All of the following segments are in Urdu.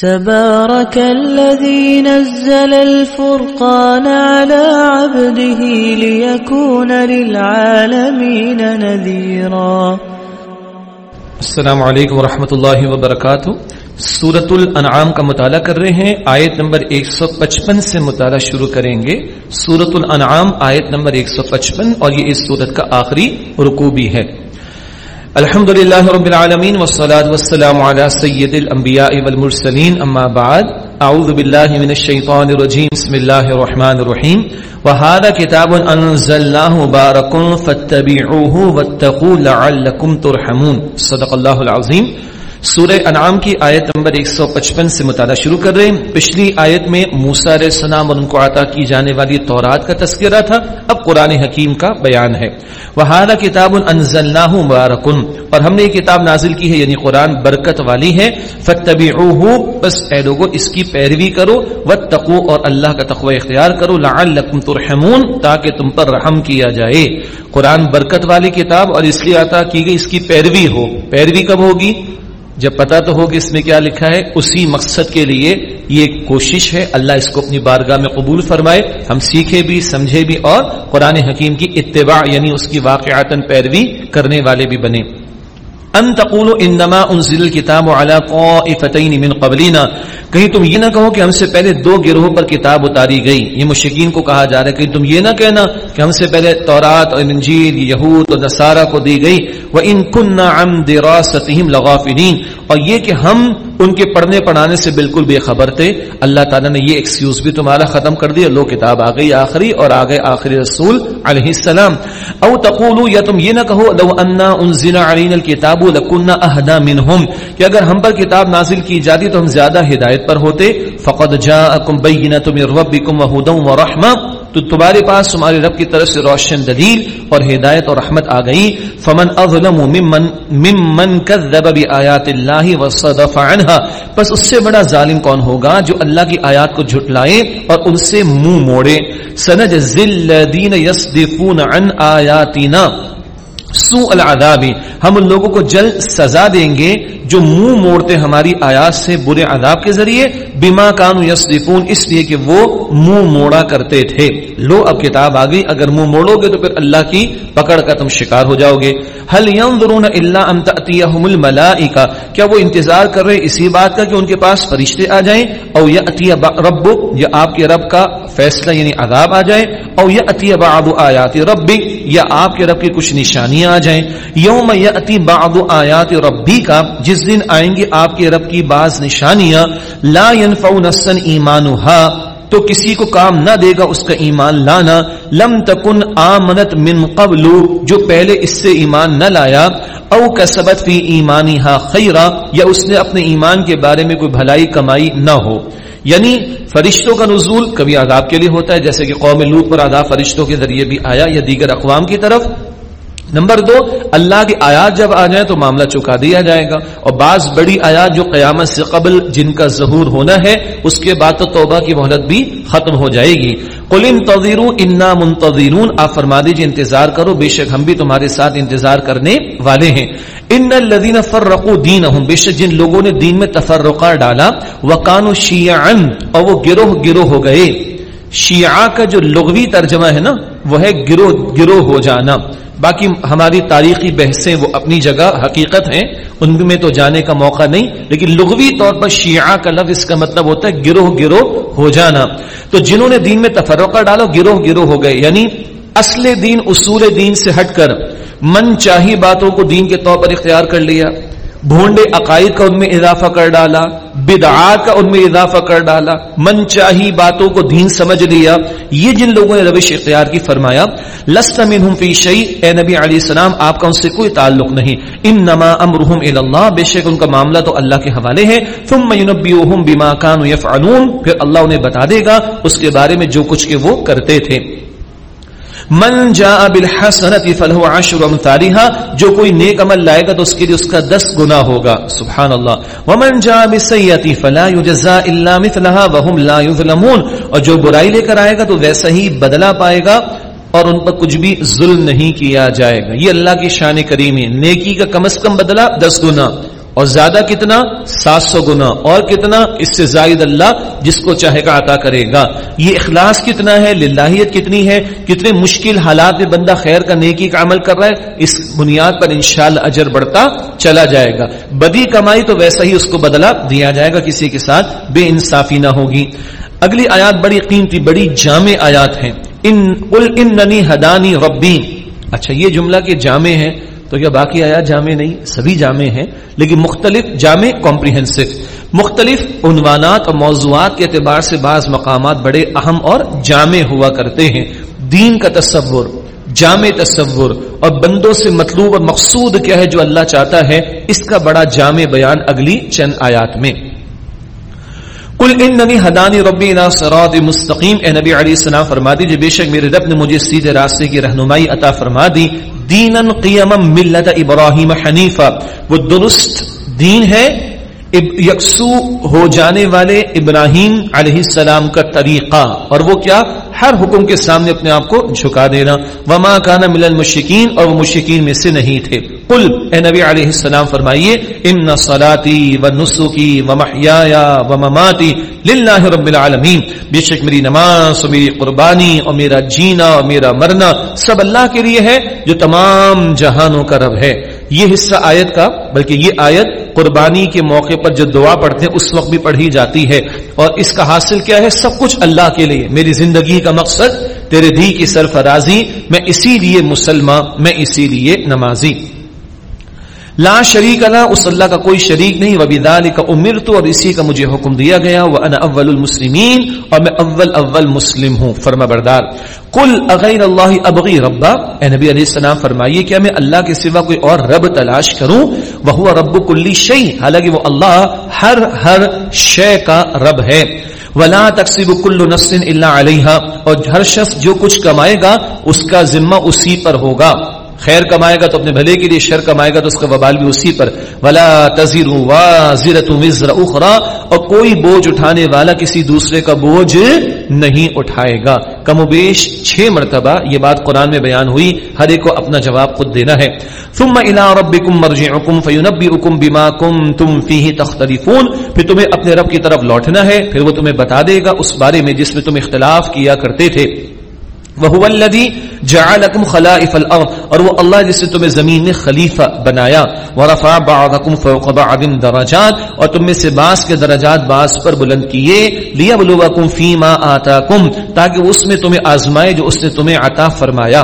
تبارك الذي نزل الفرقان على عبده ليكون للعالمين نذيرا. السلام علیکم ورحمۃ اللہ وبرکاتہ سورت الانعام کا مطالعہ کر رہے ہیں. آیت نمبر 155 سے مطالعہ شروع کریں گے. سورت الانعام آیت نمبر 155 اور یہ اس سورت کا آخری رکو بھی ہے. الحمد لله رب العالمين والصلاة والسلام على سيد الانبیاء والمرسلين اما بعد اعوذ بالله من الشيطان الرجيم بسم الله الرحمن الرحيم وهذا كتاب انزلناه مبارك فاتبعوه واتقوا لعلكم ترحمون صدق الله العظيم سورہ انعام کی آیت نمبر 155 سے مطالعہ شروع کر رہے ہیں۔ پچھلی آیت میں موسا علیہ السلام اور ان کو عطا کی جانے والی تورات کا تذکرہ تھا۔ اب قرآن حکیم کا بیان ہے۔ وہاں کتاب انزلناہ مبارکن اور ہم نے یہ کتاب نازل کی ہے یعنی قرآن برکت والی ہے۔ فتبعوہ بس اے لوگو، اس کی پیروی کرو۔ واتقو اور اللہ کا تقوی اختیار کرو۔ لعلکم ترحمون۔ تاکہ تم پر رحم کیا جائے۔ قرآن برکت والی کتاب اور اس لیے عطا کی گئی، اس کی پیروی ہو۔ پیروی کب ہوگی؟ جب پتا تو ہوگا اس میں کیا لکھا ہے، اسی مقصد کے لیے یہ ایک کوشش ہے۔ اللہ اس کو اپنی بارگاہ میں قبول فرمائے۔ ہم سیکھے بھی، سمجھے بھی اور قرآن حکیم کی اتباع یعنی اس کی واقعات پیروی کرنے والے بھی بنے۔ ان تقولوا انما انزل الكتاب على طائفتين من قبلنا؟ کہیں تم یہ نہ کہو کہ ہم سے پہلے دو گروہوں پر کتاب اتاری گئی۔ یہ مشکین کو کہا جا رہا ہے کہ تم یہ نہ کہنا کہ ہم سے پہلے تورات اور انجیل، یہود اور نصارہ کو دی گئی۔ وان كنا عن دراستهم لغافلين۔ اور یہ کہ ہم ان کے پڑھنے پڑھانے سے بالکل بے خبر تھے۔ اللہ تعالیٰ نے یہ ایکسکیوز بھی تمہارا ختم کر دیا۔ لو کتاب آ گئی آخری اور آگے آخری رسول علیہ السلام۔ او تقولوا یا تم یہ نہ کہو، لو انا انزل علينا الكتاب لكنا اهدى منهم کہ اگر ہم پر کتاب نازل کی جاتی تو ہم زیادہ ہدایت پر ہوتے۔ فقد جاءكم بينه من ربكم وهدى ورحمه تو تمہارے پاس تمہارے رب کی طرف سے روشن دلیل اور ہدایت اور رحمت آ گئی۔ فمن اظلم ممن ممن كذب بآيات الله وصدف عنها۔ پس اس سے بڑا ظالم کون ہوگا جو اللہ کی آیات کو جھٹلائے اور ان سے منہ مو موڑے۔ سنجزل الذين يصدفون عن آیاتنا سو العذاب. ہم ان لوگوں کو جلد سزا دیں گے جو منہ موڑتے ہماری آیات سے برے عذاب کے ذریعے بما کانو یصدفون اس لیے کہ وہ منہ موڑا کرتے تھے۔ لو، اب کتاب آ گئی، اگر منہ موڑو گے تو پھر اللہ کی پکڑ کا تم شکار ہو جاؤ گے۔ هل ينظرون الا ان تاتيهم الملائکہ۔ کیا وہ انتظار کر رہے اسی بات کا کہ ان کے پاس فرشتے آ جائیں؟ او یاتی ربک، یا آپ کے رب کا فیصلہ یعنی عذاب آ جائے۔ او یاتی بعض آیات ربک یا آپ کے رب کی کچھ نشانیاں آ جائیں۔ یوم یاتی بعض آیات ربی کا، جس دن آئیں گے آپ کے رب کی بعض نشانیاں۔ لا ينفع نفسا ایمانها تو کسی کو کام نہ دے گا اس کا ایمان لانا۔ لم تکن آمنت من قبل، جو پہلے اس سے ایمان نہ لایا۔ او کسبت فی ایمانی ہا خیرہ یا اس نے اپنے ایمان کے بارے میں کوئی بھلائی کمائی نہ ہو۔ یعنی فرشتوں کا نزول کبھی عذاب کے لیے ہوتا ہے، جیسے کہ قوم لوت پر عذاب فرشتوں کے ذریعے بھی آیا یا دیگر اقوام کی طرف۔ نمبر دو، اللہ کی آیات جب آ جائیں تو معاملہ چکا دیا جائے گا۔ اور بعض بڑی آیات جو قیامت سے قبل جن کا ظہور ہونا ہے، اس کے بعد تو توبہ کی مہلت بھی ختم ہو جائے گی۔ قلم تذیر انا منتظرون۔ آپ فرما دیجیے انتظار کرو، بے شک ہم بھی تمہارے ساتھ انتظار کرنے والے ہیں۔ ان الذين فرقوا دينهم، بے شک جن لوگوں نے دین میں تفرقہ ڈالا، وكانوا شيعا، اور وہ گروہ گروہ ہو گئے۔ شیعہ کا جو لغوی ترجمہ ہے نا، وہ ہے گروہ گروہ ہو جانا۔ باقی ہماری تاریخی بحثیں وہ اپنی جگہ حقیقت ہیں، ان میں تو جانے کا موقع نہیں، لیکن لغوی طور پر شیعہ کا لفظ اس کا مطلب ہوتا ہے گروہ گروہ ہو جانا۔ تو جنہوں نے دین میں تفرقہ ڈالو گروہ گروہ ہو گئے یعنی اصل دین، اصول دین سے ہٹ کر، من چاہی باتوں کو دین کے طور پر اختیار کر لیا۔ بھونڈے عقائد کا ان میں اضافہ کر ڈالا بدعات کا ان میں اضافہ کر ڈالا من چاہی باتوں کو دین سمجھ لیا۔ یہ جن لوگوں نے روش اختیار کی فرمایا لست منہم فی شیء، اے نبی علیہ السلام، آپ کا ان سے کوئی تعلق نہیں۔ انما امرهم الى اللہ، بے شک ان کا معاملہ تو اللہ کے حوالے ہے۔ ثم ينبئهم بما كانوا يفعلون پھر اللہ انہیں بتا دے گا، اس کے بارے میں جو کچھ کہ وہ کرتے تھے۔ من جاء بالحسنت فله عشر امثالها جو کوئی نیک عمل لائے گا تو اس کے لیے اس کا 10 گنا ہوگا۔ سبحان اللہ ومن جاء بالسیئۃ فلا يجزى الا مثلها وهم لا يظلمون اور جو برائی لے کر آئے گا تو ویسا ہی بدلہ پائے گا اور ان پر کچھ بھی ظلم نہیں کیا جائے گا۔ یہ اللہ کی شان کریمی نیکی کا کم از کم بدلہ دس گنا اور زیادہ کتنا؟ سات سو گنا۔ اور کتنا؟ اس سے زائد اللہ جس کو چاہے گا عطا کرے گا۔ یہ اخلاص کتنا ہے؟ للہیت کتنی ہے؟ کتنے مشکل حالات میں بندہ خیر کا نیکی کا عمل کر رہا ہے؟ اس بنیاد پر انشاءاللہ اجر بڑھتا چلا جائے گا۔ بدی کمائی تو ویسا ہی اس کو بدلا دیا جائے گا، کسی کے ساتھ بے انصافی نہ ہوگی۔ اگلی آیات بڑی قیمتی، بڑی جامع آیات ہیں۔ ان ان ننی حدانی ربی۔ اچھا یہ جملہ کے جامع ہیں تو کیا باقی آیات جامع نہیں؟ سبھی جامع ہیں، لیکن مختلف جامع کمپریہنسو مختلف عنوانات اور موضوعات کے اعتبار سے بعض مقامات بڑے اہم اور جامع ہوا کرتے ہیں۔ دین کا تصور، جامع تصور اور بندوں سے مطلوب اور مقصود کیا ہے جو اللہ چاہتا ہے، اس کا بڑا جامع بیان اگلی چند آیات میں۔ کل ان نبی حدانی ربی سرات مستقیم۔ اے نبی علیہ السلام، فرما دی بے شک میرے رب نے مجھے سیدھے راستے کی رہنمائی عطا فرما دی۔ دینن قیم ملت ابراہیم حنیفہ۔ وہ درست دین ہے یکسو ہو جانے والے ابراہیم علیہ السلام کا طریقہ اور وہ کیا؟ ہر حکم کے سامنے اپنے آپ کو جھکا دینا۔ وما کانا مل المشکین اور وہ مشکین میں سے نہیں تھے۔ قل، اے نبی علیہ السلام فرمائیے، ان صلاتی و نسخی و محیا و مماتی للہ رب العالمین بے شک میری نماز و میری قربانی اور میرا جینا اور میرا مرنا سب اللہ کے لیے ہے، جو تمام جہانوں کا رب ہے۔ یہ حصہ آیت کا، بلکہ یہ آیت قربانی کے موقع پر جو دعا پڑھتے ہیں، اس وقت بھی پڑھی جاتی ہے۔ اور اس کا حاصل کیا ہے؟ سب کچھ اللہ کے لیے۔ میری زندگی کا مقصد تیرے دی کی سرفرازی، میں اسی لیے مسلمان میں اسی لیے نمازی۔ لا شریک اللہ اس اللہ کا کوئی شریک نہیں وبی دال کا تو اور اسی کا مجھے حکم دیا گیا وہ اول المسلمین، اور میں اول اول مسلم ہوں۔ فرما بردار کل اغیر اللہ ابغی ربا، اے نبی علیہ السلام، فرمائیے، کیا میں اللہ کے سوا کوئی اور رب تلاش کروں؟ وہ رب کلی شعی حالانکہ وہ اللہ ہر ہر شے کا رب ہے۔ ولا تقسیب کل نسن اللہ علیہ اور ہر شخص جو کچھ کمائے گا، اس کا ذمہ اسی پر ہوگا۔ خیر کمائے گا تو اپنے بھلے کے لیے، شر کمائے گا تو اس کا وبال بھی اسی پر۔ ولا تزیر وازرت وزر اخرى اور کوئی بوجھ اٹھانے والا کسی دوسرے کا بوجھ نہیں اٹھائے گا۔ کم و بیش چھ مرتبہ یہ بات قرآن میں بیان ہوئی۔ ہر ایک کو اپنا جواب خود دینا ہے۔ ثم الى ربكم مرجعكم فينبئكم بما كنتم فيه تختلفون۔ پھر تمہیں اپنے رب کی طرف لوٹنا ہے۔ پھر وہ تمہیں بتا دے گا۔ اس بارے میں جس میں تم اختلاف کیا کرتے تھے۔ وہو الذی جعلکم خلائف الارض، اور وہ اللہ جس نے تمہیں زمین میں خلیفہ بنایا، ورفع بعضکم فوق بعض درجات، اور تم میں سے بعض کے درجات بعض پر بلند کیے، لیبلوکم فیما آتاکم، تاکہ اس میں تمہیں آزمائے جو اس نے تمہیں عطا فرمایا۔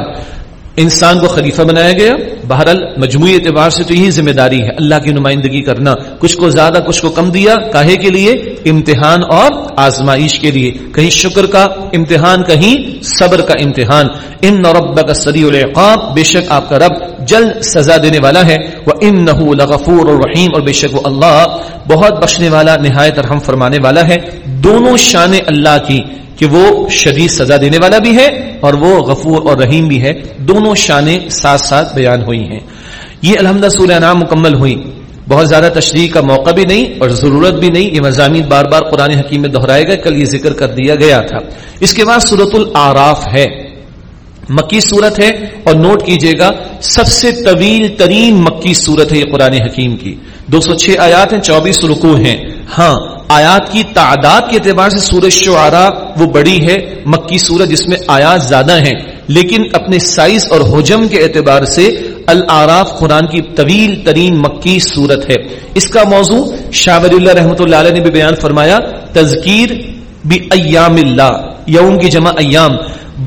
انسان کو خلیفہ بنایا گیا۔ بہرحال مجموعی اعتبار سے تو یہی ذمہ داری ہے، اللہ کی نمائندگی کرنا۔ کچھ کو زیادہ، کچھ کو کم دیا کاہے کے لیے؟ امتحان اور آزمائش کے لیے۔ کہیں شکر کا امتحان، کہیں صبر کا امتحان۔ ان رب کا سری العقاب، بے شک آپ کا رب جلد سزا دینے والا ہے۔ وہ ان لغفور اور رحیم اور بے شک وہ اللہ بہت بخشنے والا، نہایت رحم فرمانے والا ہے۔ دونوں شان اللہ کی کہ وہ شدید سزا دینے والا بھی ہے اور وہ غفور اور رحیم بھی ہے، دونوں شانیں ساتھ ساتھ بیان ہوئی ہیں۔ یہ الحمدہ سورہ نام مکمل ہوئی۔ بہت زیادہ تشریح کا موقع بھی نہیں اور ضرورت بھی نہیں یہ مضامین بار بار قرآن حکیم میں دہرائے گئے، کل یہ ذکر کر دیا گیا تھا۔ اس کے بعد صورت العراف ہے۔ مکی صورت ہے اور نوٹ کیجیے گا، سب سے طویل ترین مکی صورت ہے یہ قرآن حکیم کی۔ دو سو چھ آیات ہیں، چوبیس رکو ہیں۔ ہاں آیات کی تعداد کے اعتبار سے سورج شعرا وہ بڑی ہے، مکی سورج جس میں آیات زیادہ ہیں۔ لیکن اپنے سائز اور حجم کے اعتبار سے العراف قرآن کی طویل ترین مکی صورت ہے۔ اس کا موضوع شاہ ولی اللہ رحمۃ اللہ علیہ نے بھی بیان فرمایا، تذکیر بھی ایام اللہ، یوم کی جمع ایام۔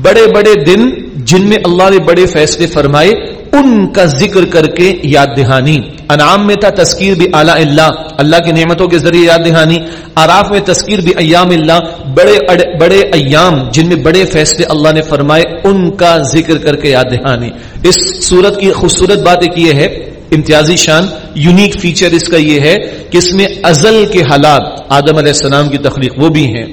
بڑے بڑے دن جن میں اللہ نے بڑے فیصلے فرمائے، ان کا ذکر کر کے یاد دہانی۔ انعام میں تھا تذکیر بھی اعلیٰ اللہ اللہ کی نعمتوں کے ذریعے یاد دہانی۔ آراف میں تذکیر بھی ایام اللہ، بڑے بڑے ایام جن میں بڑے فیصلے اللہ نے فرمائے، ان کا ذکر کر کے یاد دہانی۔ اس صورت کی خوبصورت بات ایک یہ ہے، امتیازی شان، یونیک فیچر اس کا یہ ہے کہ اس میں ازل کے حالات، آدم علیہ السلام کی تخلیق وہ بھی ہیں۔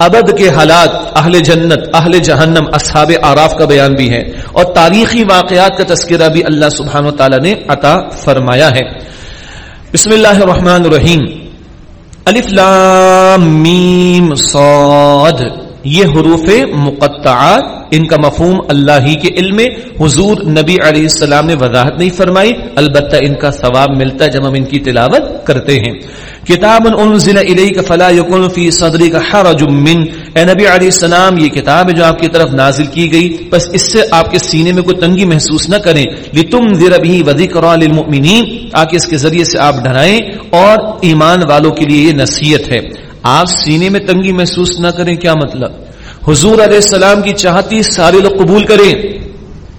ابد کے حالات اہل جنت، اہل جہنم، اصحاب آراف کا بیان بھی ہے اور تاریخی واقعات کا تذکرہ بھی اللہ سبحانہ و تعالیٰ نے عطا فرمایا ہے۔ بسم اللہ الرحمن الرحیم۔ الف لام میم صاد۔ یہ حروف مقطعات، ان کا مفہوم اللہ ہی کے علم میں، حضور نبی علیہ السلام نے وضاحت نہیں فرمائی، البتہ ان کا ثواب ملتا ہے جب ہم ان کی تلاوت کرتے ہیں۔ کتاب انزل الیک فلا یکن فی صدرک حرج من۔ اے نبی علیہ السلام، یہ کتاب ہے جو آپ کی طرف نازل کی گئی۔ بس اس سے آپ کے سینے میں کوئی تنگی محسوس نہ کریں۔ لتنذر به وذکرى للمؤمنین۔ تاکہ اس کے ذریعے سے آپ ڈرائیں اور ایمان والوں کے لیے یہ نصیحت ہے۔ آپ سینے میں تنگی محسوس نہ کریں کیا مطلب؟ حضور علیہ السلام کی چاہتی سارے لوگ قبول کریں۔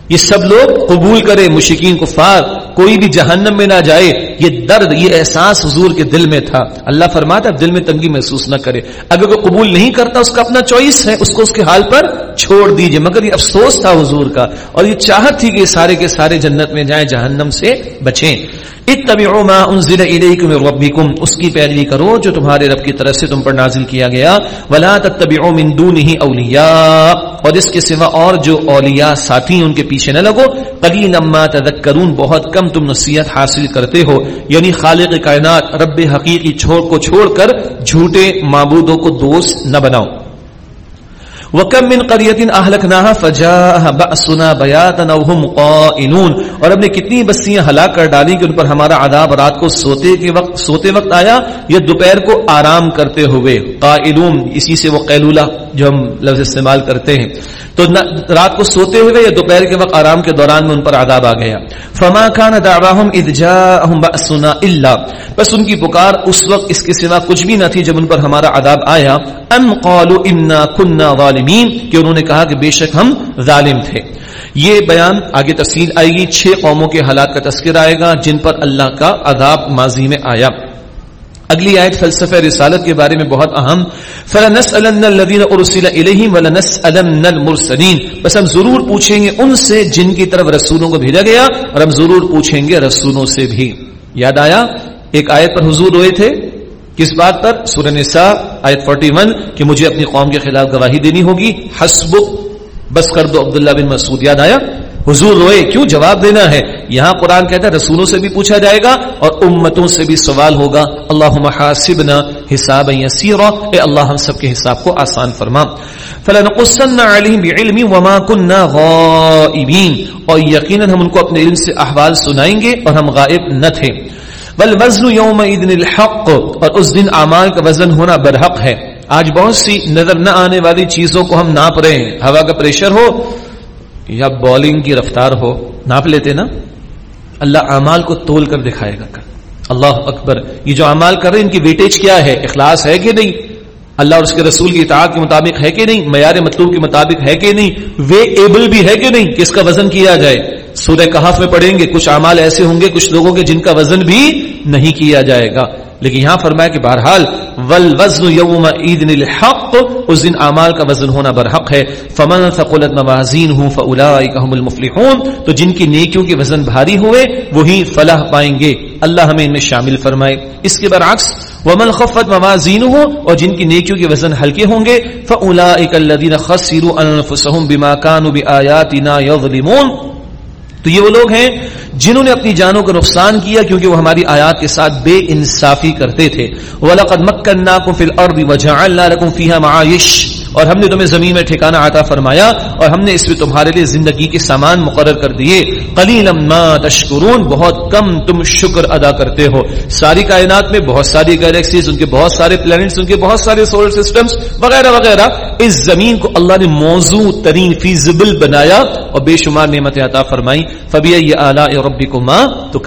یہ سب لوگ قبول کریں مشکین کفار، کوئی بھی جہنم میں نہ جائے۔ یہ درد، یہ احساس حضور کے دل میں تھا۔ اللہ فرماتا ہے، دل میں تنگی محسوس نہ کرے۔ اگر کوئی قبول نہیں کرتا، اس کا اپنا چوائس ہے، اس کو اس کے حال پر چھوڑ دیجیے۔ مگر یہ افسوس تھا حضور کا۔ اور یہ چاہت تھی کہ سارے کے سارے جنت میں جائیں، جہنم سے بچیں۔ اتبعوا ما انزل الیکم من ربکم۔ اس کی پیروی کرو جو تمہارے رب کی طرف سے تم پر نازل کیا گیا۔ ولا تتبعوا من دونه اولیاء۔ اور اس کے سوا اور جو اولیاء ساتھی ان کے پیچھے نہ لگو۔ قلیلا ما تذکرون۔ بہت کم تم نصیحت حاصل کرتے ہو۔ یعنی خالق کائنات، رب حقیقی چھوڑ کو چھوڑ کر جھوٹے معبودوں کو دوست نہ بناؤ۔ وکم من قریت اہلکناها فجاءها بأسنا بیاتا وهم قائلون۔ اور ہم نے کتنی بستیاں ہلاک کر ڈالی کہ ان پر ہمارا عذاب رات کو سوتے کے وقت، سوتے وقت آیا یا دوپہر کو آرام کرتے ہوئے۔ قائلون، اسی سے وہ قیلولہ جو ہم لفظ استعمال کرتے ہیں۔ تو رات کو سوتے ہوئے یا دوپہر کے وقت آرام کے دوران میں ان پر عذاب آ گیا۔ فما كان دعواهم اذ جاءهم بأسنا بس ان کی پکار اس وقت اس کے سوا کچھ بھی نہ تھی جب ان پر ہمارا عذاب آیا۔ ان قالوا انا كنا ظالمین کہ انہوں نے کہا کہ بے شک ہم ظالم تھے۔ یہ بیان آگے تفصیل آئے گی۔ چھ قوموں کے حالات کا تذکر آئے گا جن پر اللہ کا عذاب ماضی میں آیا۔ اگلی آیت فلسفہ رسالت کے بارے میں بہت اہم، فلنسألن الذین ارسل الیہم ولنسألن المرسلین بس ہم ضرور پوچھیں گے ان سے جن کی طرف رسولوں کو بھیجا گیا اور ہم ضرور پوچھیں گے رسولوں سے بھی۔ یاد آیا؟ ایک آیت پر حضور ہوئے تھے۔ کس بات پر؟ سورہ نساء، آیت 41 کہ مجھے اپنی قوم کے خلاف گواہی دینی ہوگی۔ حسبک، بس کر دو عبداللہ بن مسعود۔ یاد آیا؟ حضور روئے، کیوں جواب دینا ہے؟ یہاں قرآن کہتا ہے، رسولوں سے بھی پوچھا جائے گا اور امتوں سے بھی سوال ہوگا۔ اللہ حاسبنا حساب یسیرا، اے اللہ ہم سب کے حساب کو آسان فرما۔ فلنقصن علیہم بعلم وما كنا غائبین۔ اور یقینا ہم ان کو اپنے علم سے احوال سنائیں گے اور ہم غائب نہ تھے۔ والوزن یومئذ الحق، اور اس دن اعمال کا وزن ہونا برحق ہے۔ آج بہت سی نظر نہ آنے والی چیزوں کو ہم ناپ رہے ہیں۔ ہوا کا پریشر ہو یا بالنگ کی رفتار ہو، ناپ لیتے نا؟ اللہ اعمال کو تول کر دکھائے گا۔ اللہ اکبر، یہ جو اعمال کر رہے ہیں، ان کی ویٹیج کیا ہے؟ اخلاص ہے کہ نہیں؟ اللہ اور اس کے رسول کی اطاعت کے مطابق ہے کہ نہیں؟ معیار مطلوب کے مطابق ہے کہ نہیں؟ وے ایبل بھی ہے کہ نہیں کہ اس کا وزن کیا جائے؟ سورہ کہاف میں پڑھیں گے، کچھ اعمال ایسے ہوں گے، کچھ لوگوں کے جن کا وزن بھی نہیں کیا جائے گا۔ لیکن یہاں فرمایا کہ بہرحال ول وزن یوم عید الحق، اس دن اعمال کا وزن ہونا برحق ہے۔ فمن ثقلت موازین ہوں هم المفلحون۔ تو جن کی نیکیوں کے وزن بھاری ہوئے، وہی فلاح پائیں گے۔ اللہ ہمیں ان میں شامل فرمائے۔ اس کے برعکس ومن خفت ہوں اور جن کی نیکیوں کے وزن ہلکے ہوں گے فلا اک خسروا انفسهم بما كانوا بآیاتنا یظلمون تو یہ وہ لوگ ہیں جنہوں نے اپنی جانوں کا نقصان کیا کیونکہ وہ ہماری آیات کے ساتھ بے انصافی کرتے تھے۔ وَلَقَدْ مَكَّنَّاكُمْ فِي الْأَرْضِ وَجَعَلْنَا لَكُمْ فِيهَا مَعَائِشْ اور ہم نے تمہیں زمین میں ٹھکانہ عطا فرمایا اور ہم نے اس میں تمہارے لیے زندگی کے سامان مقرر کر دیے۔ قلیلا ما تشکرون بہت کم تم شکر ادا کرتے ہو۔ ساری کائنات میں بہت ساری گیلیکسیز ان کے بہت سارے پلانٹس ان کے بہت سارے سولر سسٹمز وغیرہ وغیرہ۔ اس زمین کو اللہ نے موضوع ترین فیزبل بنایا اور بے شمار نعمتیں عطا فرمائی فبی اعلی ربی کو ماں تو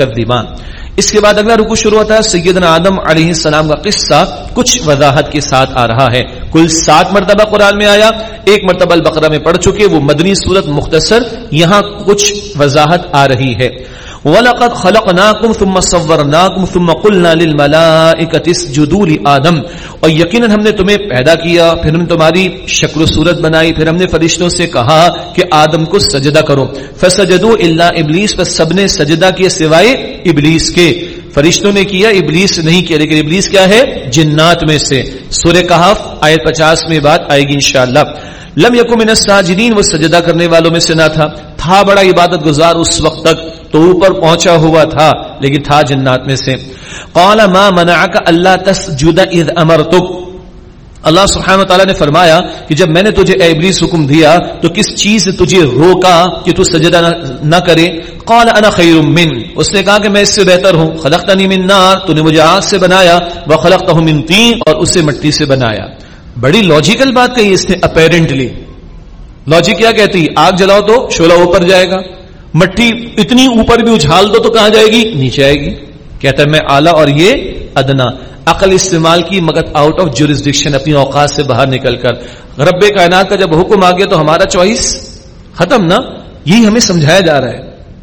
اس کے بعد اگلا رکو شروع ہوتا ہے، سیدنا آدم علیہ السلام کا قصہ کچھ وضاحت کے ساتھ آ رہا ہے۔ کل سات مرتبہ قرآن میں آیا، ایک مرتبہ البقرہ میں پڑھ چکے، وہ مدنی صورت مختصر، یہاں کچھ وضاحت آ رہی ہے۔ وَلَقَدْ خَلَقْنَاكُمْ ثُمَّ صَوَّرْنَاكُمْ ثُمَّ قُلْنَا لِلْمَلَائِكَةِ اسْجُدُوا لِآدَمَ۔ اور یقیناً ہم نے تمہیں پیدا کیا، پھر ہم نے تمہاری شکل و صورت بنائی، پھر ہم نے فرشتوں سے کہا کہ آدم کو سجدہ کرو۔ فَسَجَدُوا إِلَّا إِبْلِيسَ پس سب نے سجدہ کیا سوائے ابلیس کے۔ فرشتوں نے کیا ابلیس نہیں کیا، لیکن ابلیس کیا ہے؟ جنات میں سے۔ سورہ کہف آیت پچاس میں بات آئے گی انشاءاللہ۔ لم یکم من الساجدین، وہ سجدہ کرنے والوں میں سے نہ تھا۔ تھا بڑا عبادت گزار اس وقت تک، تو اوپر پہنچا ہوا تھا، لیکن تھا جنات میں سے۔ قال ما منعك الا تسجد اذ امرتك اللہ سبحانہ تعالیٰ نے فرمایا کہ جب میں نے تجھے اے ابلیس حکم دیا، تو کس چیز سے تجھے روکا کہ تو سجدہ نہ کرے؟ قال انا خیر من۔ اس نے کہا کہ میں اس سے بہتر ہوں۔ خلقتنی من نار، تو نے مجھے آگ سے بنایا۔ وخلقتہ من طین اور اسے مٹی سے بنایا۔ بڑی لاجیکل بات کہی اس نے اپیرنٹلی لاجک کیا کہتی، آگ جلاؤ تو شولہ اوپر جائے گا. مٹی اتنی اوپر بھی اچھال دو تو کہاں جائے گی؟ نیچے آئے گی. کہتا ہے، میں آلہ اور یہ ادنا. عقل استعمال کی مگر آؤٹ آف جورسڈکشن اپنی اوقات سے باہر نکل کر. رب کائنات کا جب حکم آ گیا تو ہمارا چوائس ختم نا؟ یہی ہمیں سمجھایا جا رہا ہے.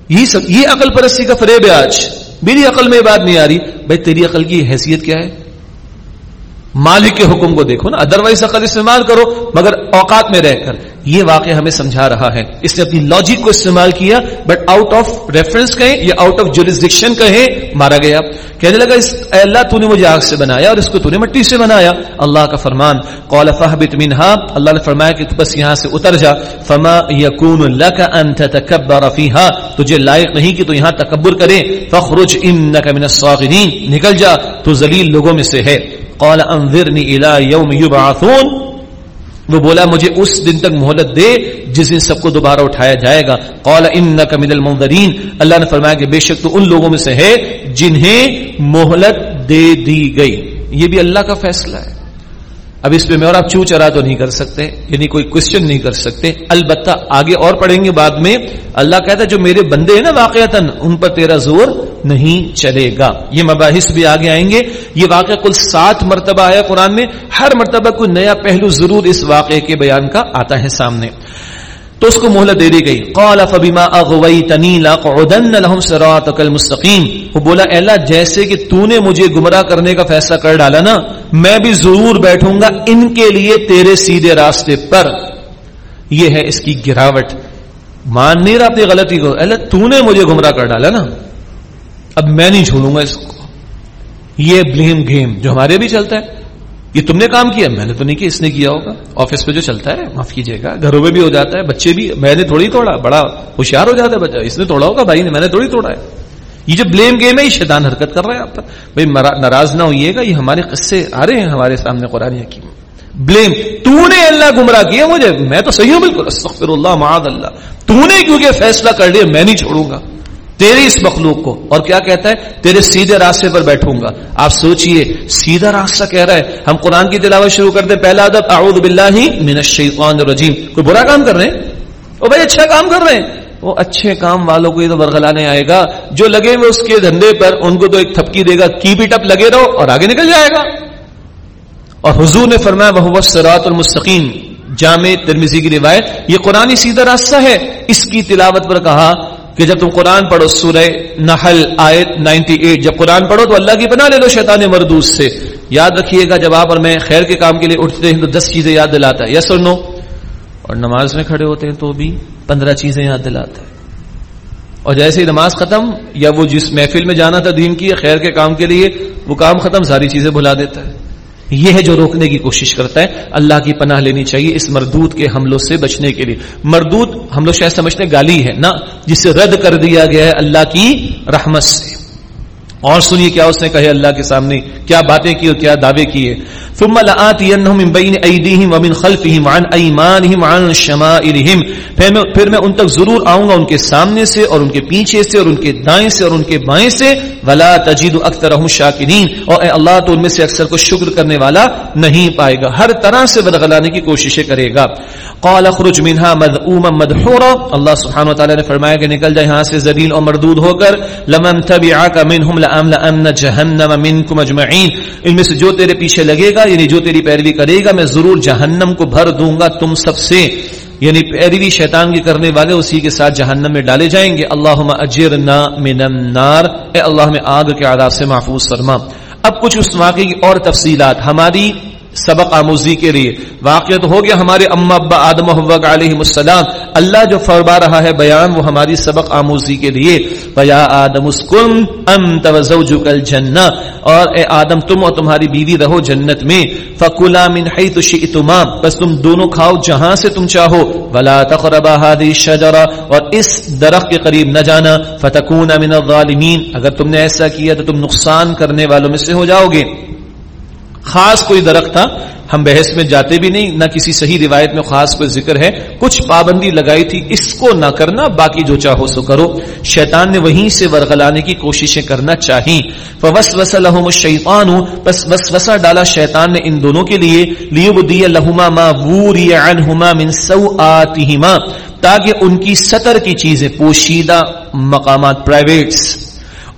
یہی سب یہ عقل پرستی کا فریب ہے آج. میری عقل میں یہ بات نہیں آ رہی. بھائی تیری عقل کی حیثیت کیا ہے؟ مالک کے حکم کو دیکھو نا ادروائز عقل استعمال کرو، مگر اوقات میں رہ کر۔ یہ واقعہ ہمیں سمجھا رہا ہے۔ اس نے اپنی لاجک کو استعمال کیا بٹ آؤٹ آف ریفرنس کہیں یا آؤٹ آف جورسڈکشن کہیں، مارا گیا۔ کہنے لگا، اس اے اللہ تو نے مجھے آگ سے بنایا اور اس کو تو نے مٹی سے بنایا۔ اللہ کا فرمان، قال فهبت منها۔ اللہ نے فرمایا کہ تو بس یہاں سے اتر جا۔ فما يكون لك ان تتكبر فيها تجھے لائق نہیں کہ تو یہاں تکبر کرے۔ فخرج انك من الصاغرين نکل جا، تو ذلیل لوگوں میں سے ہے۔ قال انظرني الى يوم يبعثون وہ بولا، مجھے اس دن تک مہلت دے جس دن سب کو دوبارہ اٹھایا جائے گا۔ قال انك من المنذرين اللہ نے فرمایا کہ بے شک تو ان لوگوں میں سے ہے جنہیں مہلت دے دی گئی۔ یہ بھی اللہ کا فیصلہ ہے۔ اب اس پہ میں اور آپ چو چرا تو نہیں کر سکتے یعنی کوئی کوشچن نہیں کر سکتے۔ البتہ آگے اور پڑھیں گے بعد میں۔ اللہ کہتا ہے، جو میرے بندے ہیں نا واقعات ان پر تیرا زور نہیں چلے گا۔ یہ مباحث بھی آگے آئیں گے۔ یہ واقعہ کل سات مرتبہ آیا قرآن میں۔ ہر مرتبہ کوئی نیا پہلو ضرور اس واقعے کے بیان کا آتا ہے سامنے۔ تو اس کو مہلت دے دی گئی۔ قال فبما اغويتني لاقعدن لهم صراطك المستقيم وہ بولا، اے اللہ، جیسے کہ تو نے مجھے گمراہ کرنے کا فیصلہ کر ڈالا نا، میں بھی ضرور بیٹھوں گا ان کے لیے تیرے سیدھے راستے پر۔ یہ ہے اس کی گراوٹ۔ مان نہیں رہا اپنی غلطی کو۔ اللہ، تو نے مجھے گمراہ کر ڈالا نا۔ اب میں نہیں چھوڑوں گا اس کو۔ یہ بلیم گیم جو ہمارے بھی چلتا ہے۔ یہ تم نے کام کیا، میں نے تو نہیں کیا، اس نے کیا ہوگا۔ آفس پہ جو چلتا ہے، معاف کیجیے گا۔ گھروں میں بھی ہو جاتا ہے، بچے بھی۔ میں نے تھوڑی توڑا، بڑا ہوشیار ہو جاتا ہے بچہ۔ اس نے توڑا ہوگا بھائی نے، میں نے تھوڑی توڑا ہے۔ یہ جو بلیم گیم ہے، یہ شیطان حرکت کر رہا ہے آپ پر۔ بھائی ناراض نہ ہوئیے گا، یہ ہمارے قصے آ رہے ہیں ہمارے سامنے قرآن حکیم۔ بلیم تو نے اللہ گمراہ کیا مجھے؟ میں تو صحیح ہوں بالکل۔ استغفر اللہ، معاذ اللہ۔ تو نے کیونکہ فیصلہ کر لیا، میں نہیں چھوڑوں گا۔ تیری اس مخلوق کو۔ اور کیا کہتا ہے؟ تیرے سیدھے راستے پر بیٹھوں گا۔ آپ سوچئے، سیدھا راستہ کہہ رہا ہے؟ ہم قرآن کی تلاوت شروع کرتے پہلا ادب، اعوذ باللہ من الشیطان الرجیم۔ کوئی برا کام کر رہے ہیں؟ او بھائی اچھا کام کر رہے ہیں۔ وہ اچھے کام والوں کو یہ تو برگلانے آئے گا۔ جو لگے ہوئے اس کے دھندے پر، ان کو تو ایک تھپکی دے گا۔ کی بھی ٹپ لگے رہو اور آگے نکل جائے گا۔ اور حضور نے فرمایا وہ سرات المستقیم جامع ترمیزی کی روایت، یہ قرآن سیدھا راستہ ہے۔ اس کی تلاوت پر کہا کہ جب تم قرآن پڑھو سورہ نحل آیت 98 جب قرآن پڑھو تو اللہ کی پناہ لے لو شیطان مردوس سے۔ یاد رکھیے گا جب آپ اور میں خیر کے کام کے لیے اٹھتے ہیں تو دس چیزیں یاد دلاتا ہے یس اور نو اور نماز میں کھڑے ہوتے ہیں تو بھی پندرہ چیزیں یاد دلاتا ہے۔ اور جیسے ہی نماز ختم، یا وہ جس محفل میں جانا تھا دین کی خیر کے کام کے لیے، وہ کام ختم، ساری چیزیں بھلا دیتا ہے۔ یہ ہے جو روکنے کی کوشش کرتا ہے، اللہ کی پناہ لینی چاہیے اس مردود کے حملوں سے بچنے کے لیے۔ مردود ہم لوگ شاید سمجھتے گالی ہے نا جسے رد کر دیا گیا ہے اللہ کی رحمت سے۔ اور سنیے کیا اس نے کہے اللہ کے سامنے کیا باتیں کی اور کیا دعوے کیے۔ ثم لآتینہم من بین ایدیہم ومن خلفہم عن ایمانہم عن شمائلہم۔ پھر میں, پھر میں ان تک ضرور آؤں گا ان کے سامنے سے اور ان کے پیچھے سے اور ان کے دائیں سے اور ان کے بائیں سے۔ ولا تجید اکثرہم شاکرین اور اے اللہ تو ان میں سے اکثر کو شکر کرنے والا نہیں پائے گا۔ ہر طرح سے بدغلانے کی کوششیں کرے گا۔ قال اخرج منها مذءوما مدحورا۔ اللہ سبحانہ وتعالی نے فرمایا کہ نکل جائے یہاں سے ذلیل اور مردود ہو کر۔ لمن تبعك منهم لاملا جهنم منكم اجمعين ان میں سے جو تیرے پیچھے لگے گا یعنی جو تیری پیروی کرے گا، میں ضرور جہنم کو بھر دوں گا تم سب سے۔ یعنی پیروی شیطان کے کرنے والے اسی کے ساتھ جہنم میں ڈالے جائیں گے۔ اللہ اجرنا من النار۔ اے اللہ میں آگ کے عذاب سے محفوظ فرما۔ اب کچھ اس واقعے کی اور تفصیلات۔ ہماری سبق آموزی کے لیے۔ واقع تو ہو گیا ہمارے اما ابا آدم حوق علیہ السلام۔ اللہ جو فرما رہا ہے بیان وہ ہماری سبق آموزی کے لیے۔ بیا آدم اسکن ام توجہ الجنہ۔ اور اے آدم تم اور تمہاری بیوی رہو جنت میں۔ فکلا من حیث شئتما۔ بس تم دونوں کھاؤ جہاں سے تم چاہو۔ ولا تقربا هذه الشجره اور اس درخت کے قریب نہ جانا۔ فتكون من الظالمین۔ اگر تم نے ایسا کیا تو تم نقصان کرنے والوں میں سے ہو جاؤ گے۔ خاص کوئی درخت تھا، ہم بحث میں جاتے بھی نہیں، نہ کسی صحیح روایت میں خاص کوئی ذکر ہے۔ کچھ پابندی لگائی تھی، اس کو نہ کرنا، باقی جو چاہو سو کرو۔ شیطان نے وہیں سے ورغلانے کی کوششیں کرنا چاہی۔ فوس وس لہم شیطان بس وس وسا ڈالا شیطان نے ان دونوں کے لیے۔ لیو لہما ما ووری عنہما من سوآتہما، تاکہ ان کی سطر کی چیزیں، پوشیدہ مقامات پرائیویٹس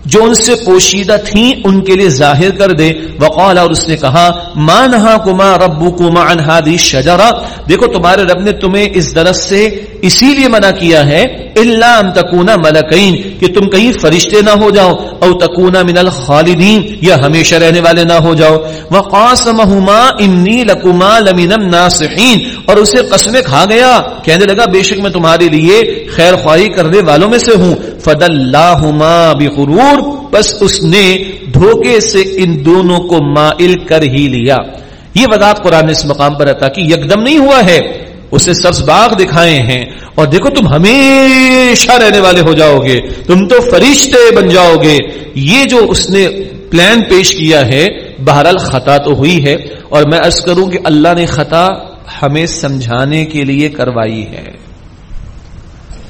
جو ان سے پوشیدہ تھیں، ان کے لیے ظاہر کر دے۔ وقال، اور اس نے کہا مانہا کما ربو کما انہادی شجرا دیکھو، تمہارے رب نے تمہیں اس درخت سے اسی لیے منع کیا ہے اللہ ان تکونا ملکین کہ تم کہیں فرشتے نہ ہو جاؤ، او تکونا من الخالدین یا ہمیشہ رہنے والے نہ ہو جاؤ۔ وقاسمہما انی لکما لمن الناصحین۔ اور اسے قسمیں کھا گیا۔ کہنے لگا، بے شک میں تمہارے لیے خیر خواہی کرنے والوں میں سے ہوں۔ فد اللہ بغرور بس اس نے دھوکے سے ان دونوں کو مائل کر ہی لیا۔ یہ وضاحت قرآن اس مقام پر رہتا کہ یکدم نہیں ہوا ہے۔ اسے سبز باغ دکھائے ہیں۔ اور دیکھو تم ہمیشہ رہنے والے ہو جاؤ گے۔ تم تو فرشتے بن جاؤ گے۔ یہ جو اس نے پلان پیش کیا ہے، بہرحال خطا تو ہوئی ہے۔ اور میں ارض کروں کہ اللہ نے خطا ہمیں سمجھانے کے لیے کروائی ہے۔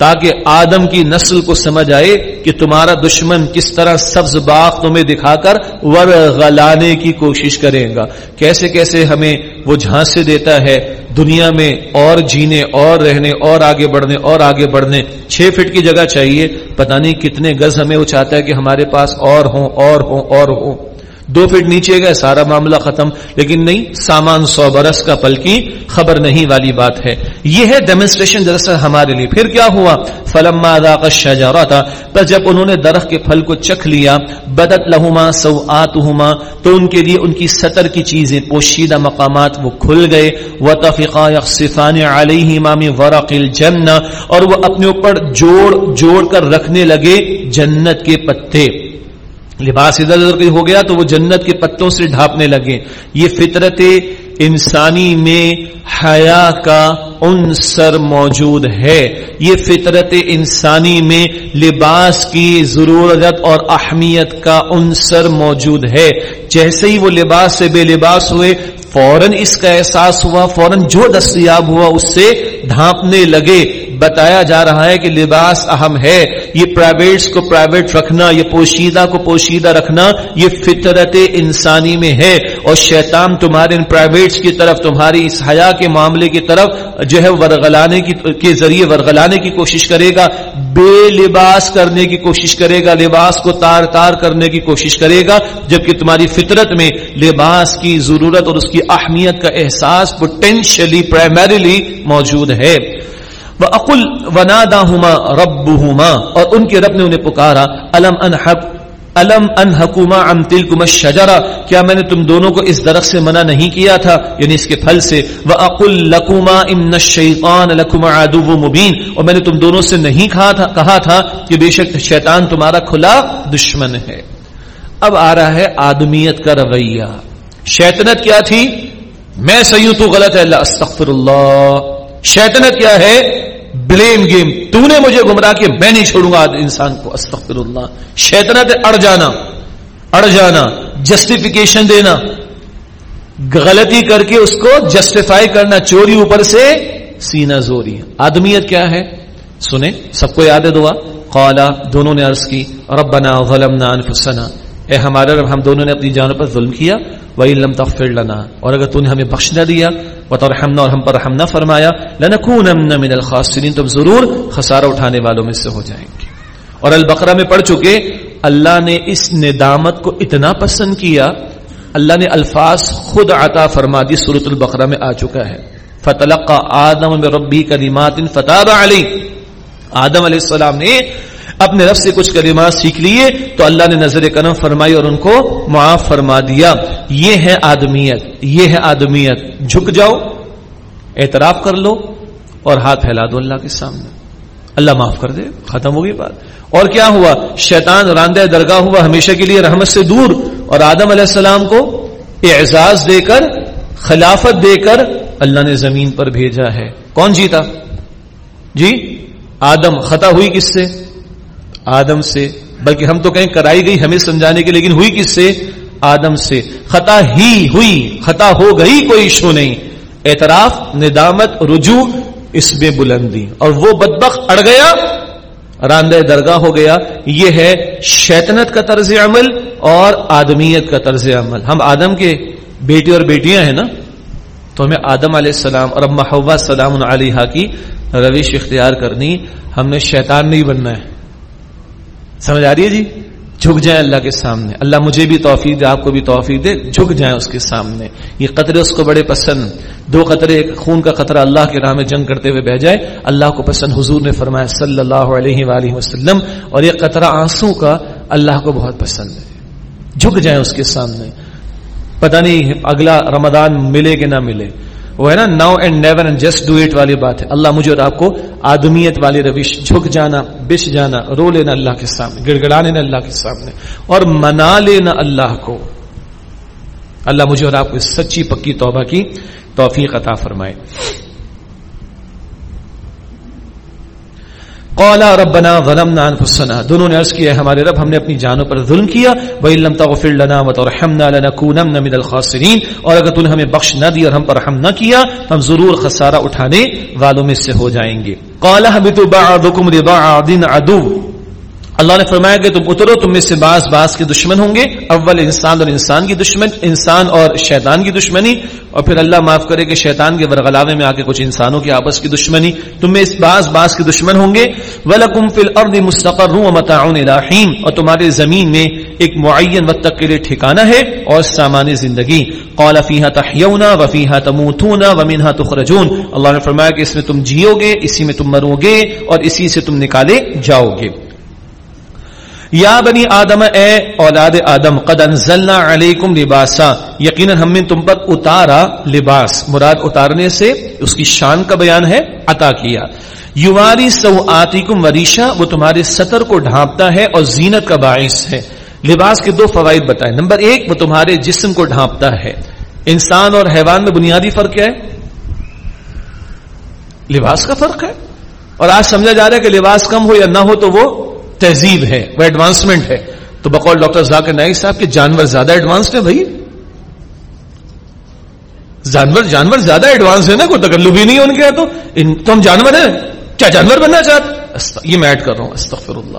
تاکہ آدم کی نسل کو سمجھ آئے کہ تمہارا دشمن کس طرح سبز باغ تمہیں دکھا کر ور غلانے کی کوشش کرے گا۔ کیسے کیسے ہمیں وہ جھانسے دیتا ہے دنیا میں اور جینے اور رہنے اور آگے بڑھنے اور آگے بڑھنے۔ چھ فٹ کی جگہ چاہیے۔ پتہ نہیں کتنے گز ہمیں وہ چاہتا ہے کہ ہمارے پاس اور ہوں اور ہوں اور ہوں۔ دو فٹ نیچے گئے، سارا معاملہ ختم۔ لیکن نہیں، سامان سو برس کا پل کی خبر نہیں والی بات ہے۔ یہ ہے ڈیمونسٹریشن دراصل ہمارے لیے۔ پھر کیا ہوا؟ فلم شجارا تھا پر جب انہوں نے درخت کے پھل کو چکھ لیا، بدت لہما سو آتما تو ان کے لیے ان کی سطر کی چیزیں، پوشیدہ مقامات وہ کھل گئے۔ وہ تفقا یکفان علیہ امام ورق اور وہ اپنے اوپر جوڑ جوڑ کر رکھنے لگے جنت کے پتے۔ لباس ادھر ادھر ہو گیا تو وہ جنت کے پتوں سے ڈھانپنے لگے۔ یہ فطرت انسانی میں حیا کا عنصر موجود ہے۔ یہ فطرت انسانی میں لباس کی ضرورت اور اہمیت کا عنصر موجود ہے۔ جیسے ہی وہ لباس سے بے لباس ہوئے، فوراً اس کا احساس ہوا، فوراً جو دستیاب ہوا، اس سے ڈھانپنے لگے، بتایا جا رہا ہے کہ لباس اہم ہے۔ یہ پرائیویٹس کو پرائیویٹ رکھنا، یہ پوشیدہ کو پوشیدہ رکھنا، یہ فطرت انسانی میں ہے۔ اور شیطان تمہارے ان پرائیویٹس کی طرف، تمہاری اس حیا کے معاملے کی طرف، جو ہے ورغلانے کے ذریعے ورغلانے کی کوشش کرے گا۔ بے لباس کرنے کی کوشش کرے گا، لباس کو تار تار کرنے کی کوشش کرے گا، جبکہ تمہاری فطرت میں لباس کی ضرورت اور اس کی اہمیت کا احساس پوٹینشلی پرائمریلی موجود ہے۔ وَأَقُلْ وَنَادَاهُمَا رَبُّهُمَا اور ان کے رب نے انہیں پکارا الم انحق الم ان حکوما ام تل شجرا کیا میں نے تم دونوں کو اس درخت سے منع نہیں کیا تھا؟ یعنی اس کے پھل سے۔ وہ اقل لکوما ام شیطان لکما ادب مبین اور میں نے تم دونوں سے نہیں کہا تھا کہا تھا کہ بے شک شیطان تمہارا کھلا دشمن ہے۔ اب آ رہا ہے آدمیت کا رویہ۔ شیطنت کیا تھی؟ میں سیوں تو غلط ہے اللہ استغفر اللہ شیطنت کیا ہے؟ بلیم گیم تو نے مجھے گمراہ کیا. میں نہیں چھوڑوں گا انسان کو. استغفر اللہ شیطنت اڑ جانا. اڑ جانا. جسٹیفیکیشن دینا. غلطی کر کے اس کو جسٹیفائی کرنا. چوری اوپر سے سینا زوری. آدمیت کیا ہے؟ سنیں. سب کو یاد ہے دعا؟ قالا دونوں نے عرض کی. ربنا ظلمنا انفسنا. اے ہمارے رب، ہم دونوں نے اپنی جانوں پر ظلم کیا. وہی لم تغفر لنا. اور اگر تو نے ہمیں بخش نہ دیا وترحمنا، اور ہم پر رحم نہ فرمایا، لنکونن من الخاسرین، تم ضرور خسارہ اٹھانے والوں میں سے ہو جائیں گے۔ اور البقرہ میں پڑھ چکے، اللہ نے اس ندامت کو اتنا پسند کیا، اللہ نے الفاظ خود عطا فرما دی سورۃ البقرہ میں آ چکا ہے۔ فتلقى آدم من ربی کلمات فتاب علی آدم علیہ السلام نے اپنے رب سے کچھ کلمات سیکھ لیے تو اللہ نے نظر کرم فرمائی اور ان کو معاف فرما دیا۔ یہ ہے آدمیت، یہ ہے آدمیت۔ جھک جاؤ، اعتراف کر لو اور ہاتھ پھیلا دو اللہ کے سامنے۔ اللہ معاف کر دے، ختم ہوگی بات۔ اور کیا ہوا؟ شیطان راندہ درگاہ ہوا، ہمیشہ کے لیے رحمت سے دور۔ اور آدم علیہ السلام کو اعزاز دے کر، خلافت دے کر اللہ نے زمین پر بھیجا ہے۔ کون جیتا؟ جی؟ آدم خطا ہوئی کس سے؟ آدم سے، بلکہ ہم تو کہیں کرائی گئی ہمیں سمجھانے کی لیکن ہوئی کس سے؟ آدم سے۔ خطا ہی ہوئی، خطا ہو گئی، کوئی ایشو نہیں۔ اعتراف، ندامت، رجوع، اس میں بلندی۔ اور وہ بدبخت اڑ گیا، راندہ درگاہ ہو گیا۔ یہ ہے شیطنت کا طرز عمل اور آدمیت کا طرز عمل۔ ہم آدم کے بیٹے اور بیٹیاں ہیں نا، تو ہمیں آدم علیہ السلام اور اب محبت سلام علیہ کی روش اختیار کرنی۔ ہم نے شیطان نہیں بننا ہے۔ سمجھ آ رہی ہے جی؟ جھک جائیں اللہ کے سامنے۔ اللہ مجھے بھی توفیق دے، آپ کو بھی توفیق دے، جھک جائیں اس کے سامنے۔ یہ قطرے اس کو بڑے پسند، دو قطرے خون کا قطرہ اللہ کے راہ میں جنگ کرتے ہوئے بہ جائے، اللہ کو پسند حضور نے فرمایا صلی اللہ علیہ وآلہ وسلم، اور یہ قطرہ آنسو کا اللہ کو بہت پسند ہے۔ جھک جائیں اس کے سامنے۔ پتہ نہیں اگلا رمضان ملے کہ نہ ملے۔ وہ ہے نا now and never and just do it والی بات ہے۔ اللہ مجھے اور آپ کو آدمیت والی روش، جھک جانا، بچ جانا، رو لینا اللہ کے سامنے گڑ گڑا لینا اللہ کے سامنے، اور منا لینا اللہ کو۔ اللہ مجھے اور آپ کو سچی پکی توبہ کی توفیق عطا فرمائے۔ قولا ربنا ظلمنا انفسنا۔ دونوں نے عرض کیا ہمارے رب، ہم نے اپنی جانوں پر ظلم کیا۔ وَإِن لَمْ تَغْفِرْ لَنَا وَتَرْحَمْنَا لَنَكُونَنَّ مِنَ الْخَاسِرِينَ۔ اور اگر تم نے ہمیں بخش نہ دی اور ہم پر رحم نہ کیا ہم ضرور خسارہ اٹھانے والوں میں سے ہو جائیں گے۔ قال حبتوا بعضكم لبعض عدو۔ اللہ نے فرمایا کہ تم اترو، تم میں سے باس باس کے دشمن ہوں گے۔ اول انسان اور انسان کی دشمن، انسان اور شیطان کی دشمنی۔ اور پھر اللہ معاف کرے کہ شیطان کے ورغلاوے میں آ کے کچھ انسانوں کی آپس کی دشمنی۔ تم میں اس باس باس کے دشمن ہوں گے۔ ولکم فی الارض مستقر و متاع اور تمہارے زمین میں ایک معین وقت تک کے لیے ٹھکانہ ہے اور سامان زندگی۔ قال فیہا تحیون و فیہا تموتون و منہا تخرجون۔ اللہ نے فرمایا کہ اس میں تم جیو گے اسی میں تم مرو گے اور اسی سے تم نکالے جاؤ گے۔ یا بنی آدم، اے اولاد آدم، قد انزلنا علیکم لباسا، یقینا ہم نے تم پر اتارا لباس۔ مراد اتارنے سے اس کی شان کا بیان ہے، عطا کیا۔ یواری سو کم وریشا، وہ تمہارے سطر کو ڈھانپتا ہے اور زینت کا باعث ہے۔ لباس کے دو فوائد بتائے نمبر ایک، وہ تمہارے جسم کو ڈھانپتا ہے۔ انسان اور حیوان میں بنیادی فرق کیا ہے؟ لباس کا فرق ہے۔ اور آج سمجھا جا رہا ہے کہ لباس کم ہو یا نہ ہو تو وہ تہذیب ہے، وہ ایڈوانسمنٹ ہے۔ تو بقول ڈاکٹر ذاکر نائک صاحب کے جانور زیادہ ایڈوانسڈ ہے بھائی۔ جانور جانور زیادہ ایڈوانس ہے نا، کوئی تکلب ہی نہیں ان کے ہاں تو۔ ان تو ہم جانور ہیں۔ کیا جانور بننا چاہتے؟ یہ میں ایڈ کر رہا ہوں۔ استغفر اللہ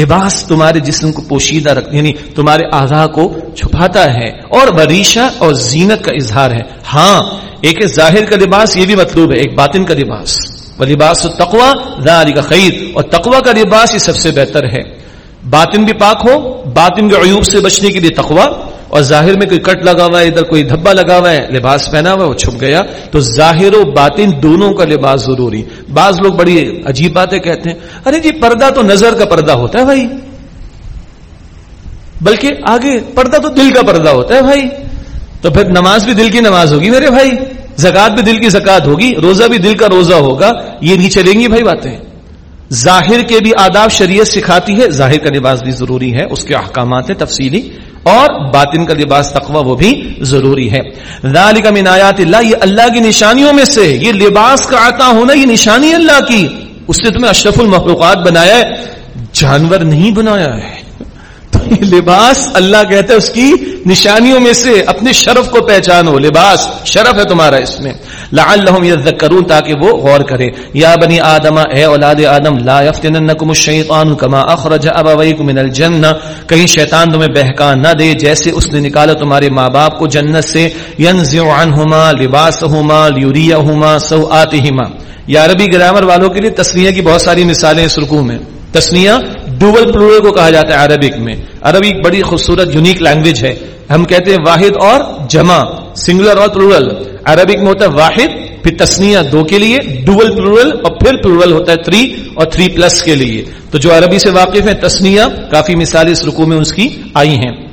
لباس تمہارے جسم کو پوشیدہ رکھ یعنی تمہارے آدھا کو چھپاتا ہے اور وریشہ اور زینت کا اظہار ہے۔ ہاں ایک ظاہر کا لباس، یہ بھی مطلوب ہے، ایک باطن کا لباس۔ وہ لباس تقوا ذالک کا خیر۔ اور تقوا کا لباس یہ سب سے بہتر ہے۔ باطن بھی پاک ہو، باطن کے عیوب سے بچنے کے لیے تقوا اور ظاہر میں کوئی کٹ لگا ہوا ہے، ادھر کوئی دھبا لگا ہوا ہے، لباس پہنا ہوا ہے، وہ چھپ گیا۔ تو ظاہر و باطن دونوں کا لباس ضروری۔ بعض لوگ بڑی عجیب باتیں کہتے ہیں، ارے جی پردہ تو نظر کا پردہ ہوتا ہے بھائی۔ بلکہ آگے پردہ تو دل کا پردہ ہوتا ہے بھائی۔ تو پھر نماز بھی دل کی نماز ہوگی میرے بھائی۔ زکات بھی دل کی زکات ہوگی، روزہ بھی دل کا روزہ ہوگا، یہ نہیں چلیں گی بھائی باتیں۔ ظاہر کے بھی آداب شریعت سکھاتی ہے، ظاہر کا لباس بھی ضروری ہے، اس کے احکامات ہیں تفصیلی، اور باطن کا لباس تقوی وہ بھی ضروری ہے۔ ذالک من آیات اللہ، یہ اللہ کی نشانیوں میں سے یہ لباس کا عطا ہونا، یہ نشانی اللہ کی۔ اس نے تمہیں اشرف المخلوقات بنایا ہے، جانور نہیں بنایا ہے۔ لباس اللہ کہتے ہیں اس کی نشانیوں میں سے اپنے شرف کو پہچانو لباس، شرف ہے تمہارا اس میں۔ لعلہم یذکرون، تاکہ وہ غور کرے۔ یا بنی آدم، اے اولاد آدم، لا یفتننکم الشیطان کما اخرج ابویکم من الجنہ۔ کہیں شیطان تمہیں بہکا نہ دے، جیسے اس نے نکالا تمہارے ماں باپ کو جنت سے۔ ینزع عنہما لباسہما لیریہما سوآتہما۔ یا عربی گرامر والوں کے لیے تسنیہ کی بہت ساری مثالیں اس رکوع میں۔ تسنیہ ڈوبل پلورل کو کہا جاتا ہے عربک میں۔ عربی بڑی خوبصورت یونیک لینگویج ہے۔ ہم کہتے ہیں واحد اور جمع سنگولر اور پلورل عربک میں ہوتا ہے واحد، پھر تسنیہ دو کے لیے ڈوبل پلورل اور پھر پلورل ہوتا ہے تھری اور تھری پلس کے لیے۔ تو جو عربی سے واقف ہے تسنیہ کافی مثالیں اس رکو میں اس کی آئی ہیں۔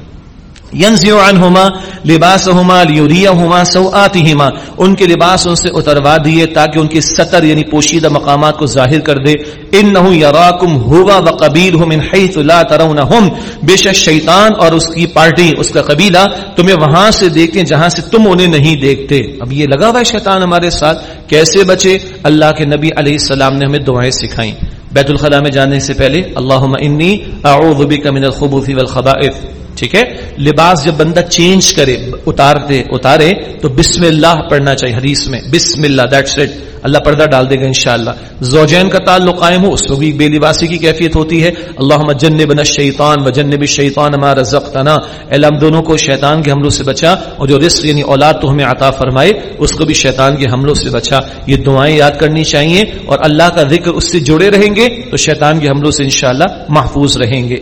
ینزیو عنہما، لباسہما لیوریہما سوآتہما ان کے لباس ان سے اتروا دیے تاکہ ان کی سطر یعنی پوشیدہ مقامات کو ظاہر کر دے۔ انہو یراکم ہوا وقبیلہ من حیث لا ترونہم۔ بے شک شیطان اور اس کی پارٹی، اس کا قبیلہ تمہیں وہاں سے دیکھتے ہیں جہاں سے تم انہیں نہیں دیکھتے۔ اب یہ لگا ہوا ہے شیطان ہمارے ساتھ۔ کیسے بچے؟ اللہ کے نبی علیہ السلام نے ہمیں دعائیں سکھائیں۔ بیت الخلاء میں جانے سے پہلے، اللہم انی اعوذ بک من الخبث والخبائث۔ ٹھیک ہے؟ لباس جب بندہ چینج کرے اتار دے اتارے، تو بسم اللہ پڑھنا چاہیے حدیث میں۔ بسم اللہ دیٹس اٹ اللہ پردہ ڈال دے گا انشاءاللہ۔ زوجین کا تعلق قائم ہو، اس کو بھی بے لباسی کی کیفیت ہوتی ہے۔ اللہ جنب الشیطان و جنب الشیطان ما رزقتنا۔ اللہ ہم دونوں کو شیطان کے حملوں سے بچا اور جو رزق یعنی اولاد تو ہمیں عطا فرمائے، اس کو بھی شیطان کے حملوں سے بچا۔ یہ دعائیں یاد کرنی چاہیے اور اللہ کا ذکر اس سے جڑے رہیں گے، تو شیطان کے حملوں سے انشاءاللہ محفوظ رہیں گے۔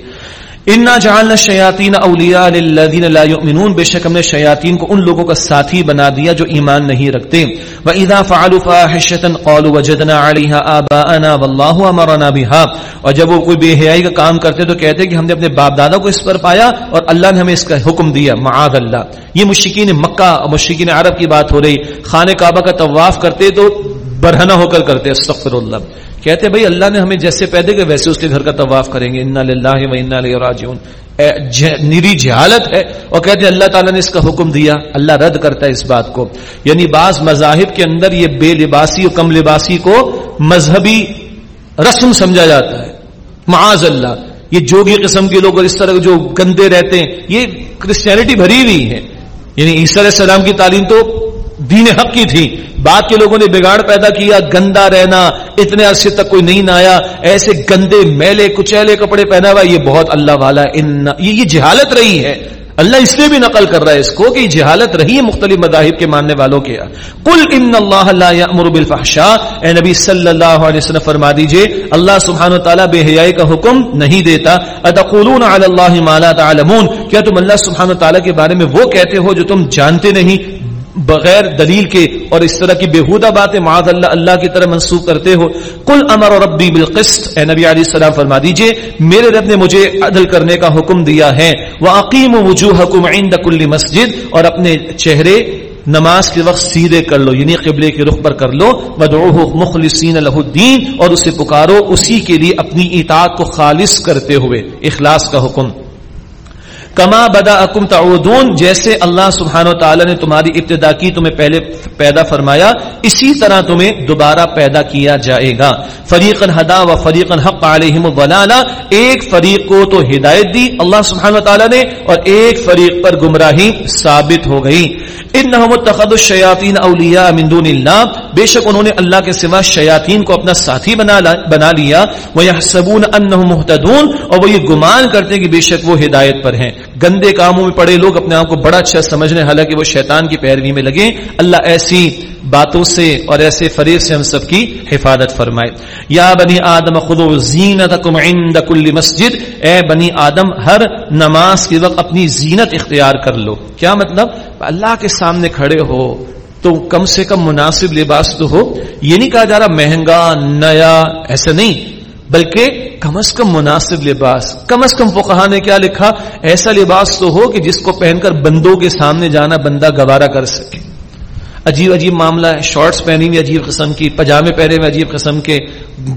انا جعلنا الشیاطین اولیاء للذین لا یؤمنون بے شک ہم نے شیاطین کو ان لوگوں کا ساتھی بنا دیا جو ایمان نہیں رکھتے۔ واذا فعلوا فاحشۃ قالوا وجدنا علیها آباءنا والله امرنا بها۔ اور جب وہ کوئی بے حیائی کا کام کرتے تو کہتے کہ ہم نے اپنے باپ دادا کو اس پر پایا اور اللہ نے ہمیں اس کا حکم دیا۔ معاذ اللہ۔ یہ مشرکین مکہ اور مشرکین عرب کی بات ہو رہی۔ خانہ کعبہ کا طواف کرتے تو برہنہ ہو کر کرتے استغفر اللہ کہتے بھائی، اللہ نے ہمیں جیسے پیدے کہ ویسے اس کے گھر کا طواف کریں گے۔ انا للہ و انا الیہ راجعون نیری جہالت ہے۔ اور کہتے ہیں، اللہ تعالیٰ نے اس کا حکم دیا۔ اللہ رد کرتا ہے اس بات کو۔ یعنی بعض مذاہب کے اندر یہ بے لباسی اور کم لباسی کو مذہبی رسم سمجھا جاتا ہے۔ معاذ اللہ۔ یہ جوگی قسم کے لوگ اور اس طرح جو گندے رہتے ہیں، یہ کرسچینٹی بھری ہوئی ہے۔ یعنی عیسی علیہ السلام کی تعلیم تو دین حق کی تھی۔ بعد کے لوگوں نے بگاڑ پیدا کیا، گندا رہنا، اتنے عرصے تک کوئی نہیں آیا ایسے گندے، میلے کچیلے کپڑے پہنا ہوا، یہ بہت اللہ والا یہ جہالت رہی ہے۔ اللہ اس لیے بھی نقل کر رہا ہے اس کو کہ جہالت رہی ہے مختلف مذاہب کے ماننے والوں کے۔ کل ان اللہ امر بالفحشاء۔ اے نبی صلی اللہ علیہ وسلم، فرما دیجیے، اللہ سبحانہ وتعالی بے حیائی کا حکم نہیں دیتا۔ اتقولون علی اللہ ما لا تعلمون۔ کیا تم اللہ سبحانہ وتعالی کے بارے میں وہ کہتے ہو جو تم جانتے نہیں؟ بغیر دلیل کے اور اس طرح کی بےحودہ باتیں معاذ اللہ اللہ کی طرح منسوخ کرتے ہو۔ کل امر اور ربی بالقسط۔ اے نبی علیہ السلام، فرما دیجیے، میرے رب نے مجھے عدل کرنے کا حکم دیا ہے۔ وہ عقیم وجوہ عند کل مسجد۔ اور اپنے چہرے نماز کے وقت سیدھے کر لو یعنی قبلے کے رخ پر کر لو۔ ودعوه مخلصین له الدین اور اسے پکارو، اسی کے لیے اپنی اطاعت کو خالص کرتے ہوئے۔ اخلاص کا حکم۔ کما بدا اکم تعودون، جیسے اللہ سبحانہ و تعالی نے تمہاری ابتدا کی، تمہیں پہلے پیدا فرمایا، اسی طرح تمہیں دوبارہ پیدا کیا جائے گا۔ فریقن ہدا و فریقن حق علیہم الضلالہ، ایک فریق کو تو ہدایت دی اللہ سبحانہ و تعالی نے، اور ایک فریق پر گمراہی ثابت ہو گئی۔ انہم اتخذوا الشیاطین اولیاء من دون اللہ، بے شک انہوں نے اللہ کے سوا شیاطین کو اپنا ساتھی بنا لیا۔ ویحسبون انہم مہتدون اور وہ یہ گمان کرتے ہیں کہ بے شک وہ ہدایت پر ہیں۔ گندے کاموں میں پڑے لوگ اپنے آپ کو بڑا اچھا سمجھنے، حالانکہ وہ شیطان کی پیروی میں لگے۔ اللہ ایسی باتوں سے اور ایسے فریب سے ہم سب کی حفاظت فرمائے۔ یا بنی آدم خدو زینتکم عند کل مسجد۔ اے بنی آدم، ہر نماز کے وقت اپنی زینت اختیار کر لو۔ کیا مطلب؟ اللہ کے سامنے کھڑے ہو تو کم سے کم مناسب لباس تو ہو۔ یہ نہیں کہا جا رہا مہنگا، نیا، ایسا نہیں۔ بلکہ کم از کم مناسب لباس، کم از کم فقہ نے کیا لکھا؟ ایسا لباس تو ہو کہ جس کو پہن کر بندوں کے سامنے جانا بندہ گوارا کر سکے۔ عجیب عجیب معاملہ ہے، شارٹس پہنی ہوئی عجیب قسم کی، پجامے پہنے ہوئے عجیب قسم کے،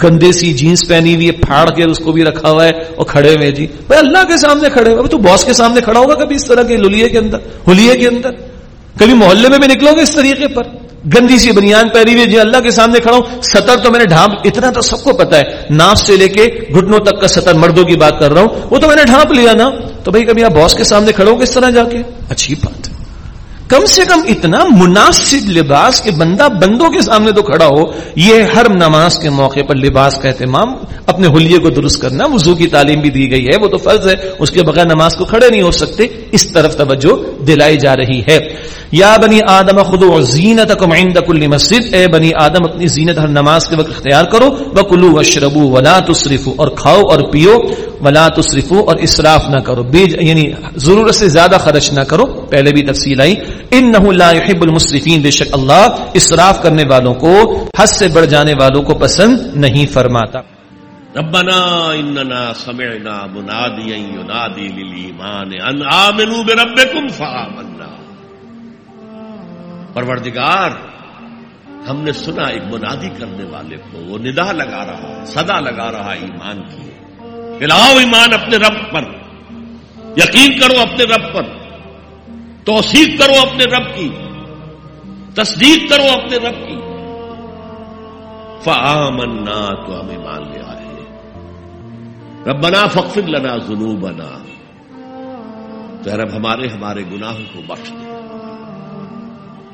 گندے سی جینس پہنی ہوئی ہے، پھاڑ کے اس کو بھی رکھا ہوا ہے اور کھڑے ہوئے جی بھائی اللہ کے سامنے کھڑے ہوئے تو باس کے سامنے کھڑا ہوگا کبھی اس طرح کے للیے کے اندر، ہولیے کے اندر؟ کبھی محلے میں بھی نکلو گے اس طریقے پر؟ گندی سی بنیان پہری ہوئی جی اللہ کے سامنے کھڑا ہوں، سطر تو میں نے ڈھانپ، اتنا تو سب کو پتا ہے، ناف سے لے کے گھٹنوں تک کا سطر مردوں کی بات کر رہا ہوں، وہ تو میں نے ڈھانپ لیا نا، تو بھائی کبھی آپ باس کے سامنے کھڑا ہوں کس طرح جا کے؟ اچھی بات ہے۔ کم سے کم اتنا مناسب لباس کہ بندہ بندوں کے سامنے تو کھڑا ہو، یہ ہر نماز کے موقع پر لباس کا اہتمام اپنے حلیے کو درست کرنا، وضو کی تعلیم بھی دی گئی ہے، وہ تو فرض ہے، اس کے بغیر نماز کو کھڑے نہیں ہو سکتے، اس طرف توجہ دلائی جا رہی ہے۔ یا بنی آدم خدو زینت عند کل مسجد، اے بنی آدم، اپنی زینت ہر نماز کے وقت اختیار کرو بکلو وشربو ولا تصرفو اور کھاؤ اور پیو ولا تصرفو اور اسراف نہ کرو، بیج یعنی ضرورت سے زیادہ خرچ نہ کرو۔ پہلے بھی تفصیل آئی انه لا يحب المسرفين بے شک اللہ اسراف کرنے والوں کو، حد سے بڑھ جانے والوں کو پسند نہیں فرماتا۔ ربنا اننا سمعنا مناديا ينادي للايمان ان امنوا بربكم فآمنا۔ پروردگار، ہم نے سنا ایک منادی کرنے والے کو، وہ ندا لگا رہا، صدا لگا رہا ایمان کی۔ لاؤ ایمان اپنے رب پر، یقین کرو اپنے رب پر۔ توثیق کرو اپنے رب کی، تصدیق کرو اپنے رب کی۔ فآمنا تو ہمیں مان لیا ہے۔ ربنا فخر لنا ظلم بنا تو رب ہمارے ہمارے گناہوں کو بخش دے۔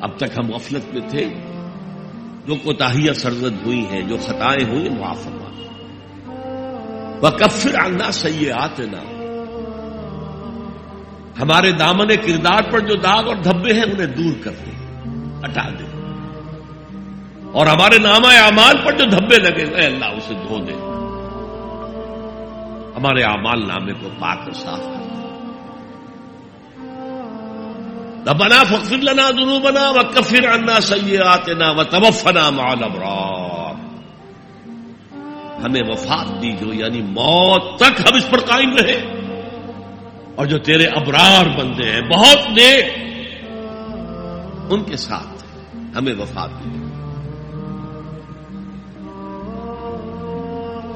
اب تک ہم غفلت میں تھے۔ جو کوتاہیاں سرزد ہوئی ہیں، جو خطائیں ہوئی معاف فرما۔ وہ کفر آنا سیے آتے ہمارے دامن کردار پر جو داغ اور دھبے ہیں انہیں دور کر دیں ہٹا دیں اور ہمارے نامہ اعمال پر جو دھبے لگے، اے اللہ، اسے دھو دے۔ ہمارے اعمال نامے کو پاک اور صاف کر دے۔ ربنا فخر لنا ذنوبنا وکفر عنا سیئاتنا وتوفنا مع الابرار۔ ہمیں وفات دی جو یعنی موت تک ہم اس پر قائم رہے اور جو تیرے ابرار بندے ہیں، بہت نیک۔ ان کے ساتھ ہمیں وفات دی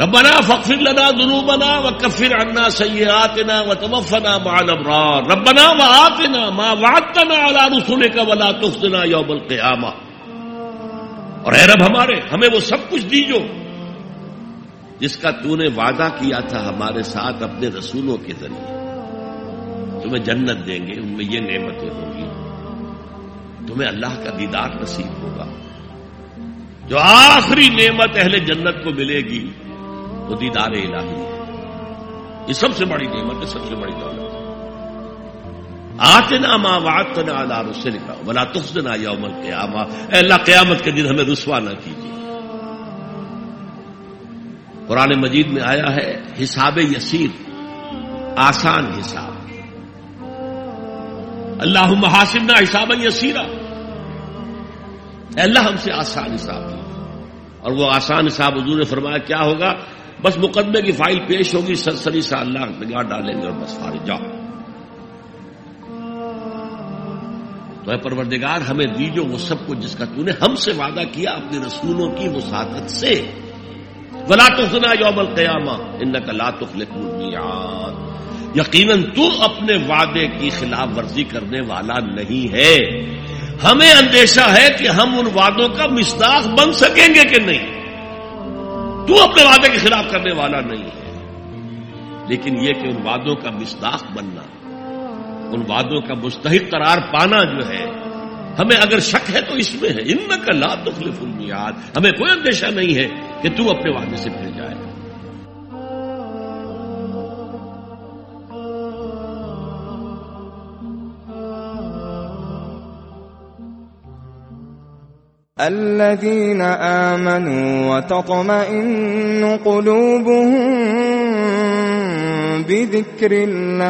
ربنا فاغفر لنا ذنوبنا وكفر عنا سيئاتنا وتوفنا مع الابرار۔ ربنا وآتنا ما وعدتنا على رسلك ولا تخزنا يوم القيامه اور اے رب ہمارے، ہمیں وہ سب کچھ دیجو۔ جس کا تو نے وعدہ کیا تھا ہمارے ساتھ اپنے رسولوں کے ذریعے۔ تمہیں جنت دیں گے، ان میں یہ نعمتیں ہوں گی۔ تمہیں اللہ کا دیدار نصیب ہوگا۔ جو آخری نعمت اہل جنت کو ملے گی، وہ دیدار الہی ہے۔ یہ سب سے بڑی نعمت ہے، سب سے بڑی دولت ہے۔ آتنا ماں وعدتنا علی رسلک، ولا تخزنا یوم القیامہ۔ اے اللہ، قیامت کے دن ہمیں رسوا نہ کیجیے۔ قرآن مجید میں آیا ہے، حساب یسیر، آسان حساب۔ اللہ محاسب نہ حساب یسیرا اللہ ہم سے آسان حساب اور وہ آسان حساب حضور نے فرمایا، کیا ہوگا؟ بس مقدمے کی فائل پیش ہوگی، سرسری سا اللہ نگاہ ڈالیں گے اور بس فارغ، جاؤ۔ تو اے پروردگار، ہمیں دیجو وہ سب کچھ جس کا تو نے ہم سے وعدہ کیا اپنے رسولوں کی وساطت سے۔ ولا تو سنا یوم القیامہ ان کا لا تخلق یقیناً تو اپنے وعدے کی خلاف ورزی کرنے والا نہیں ہے۔ ہمیں اندیشہ ہے کہ ہم ان وعدوں کا مستاق بن سکیں گے کہ نہیں۔ تو اپنے وعدے کے خلاف کرنے والا نہیں ہے۔ لیکن یہ کہ ان وعدوں کا مستاق بننا، ان وعدوں کا مستحق قرار پانا جو ہے، ہمیں اگر شک ہے تو اس میں ہے۔ ان کا لا تخلف المیاد ہمیں کوئی اندیشہ نہیں ہے کہ تو اپنے وعدے سے پھر جائے۔ الذين آمنوا وتطمئن قلوبهم بذكر الله.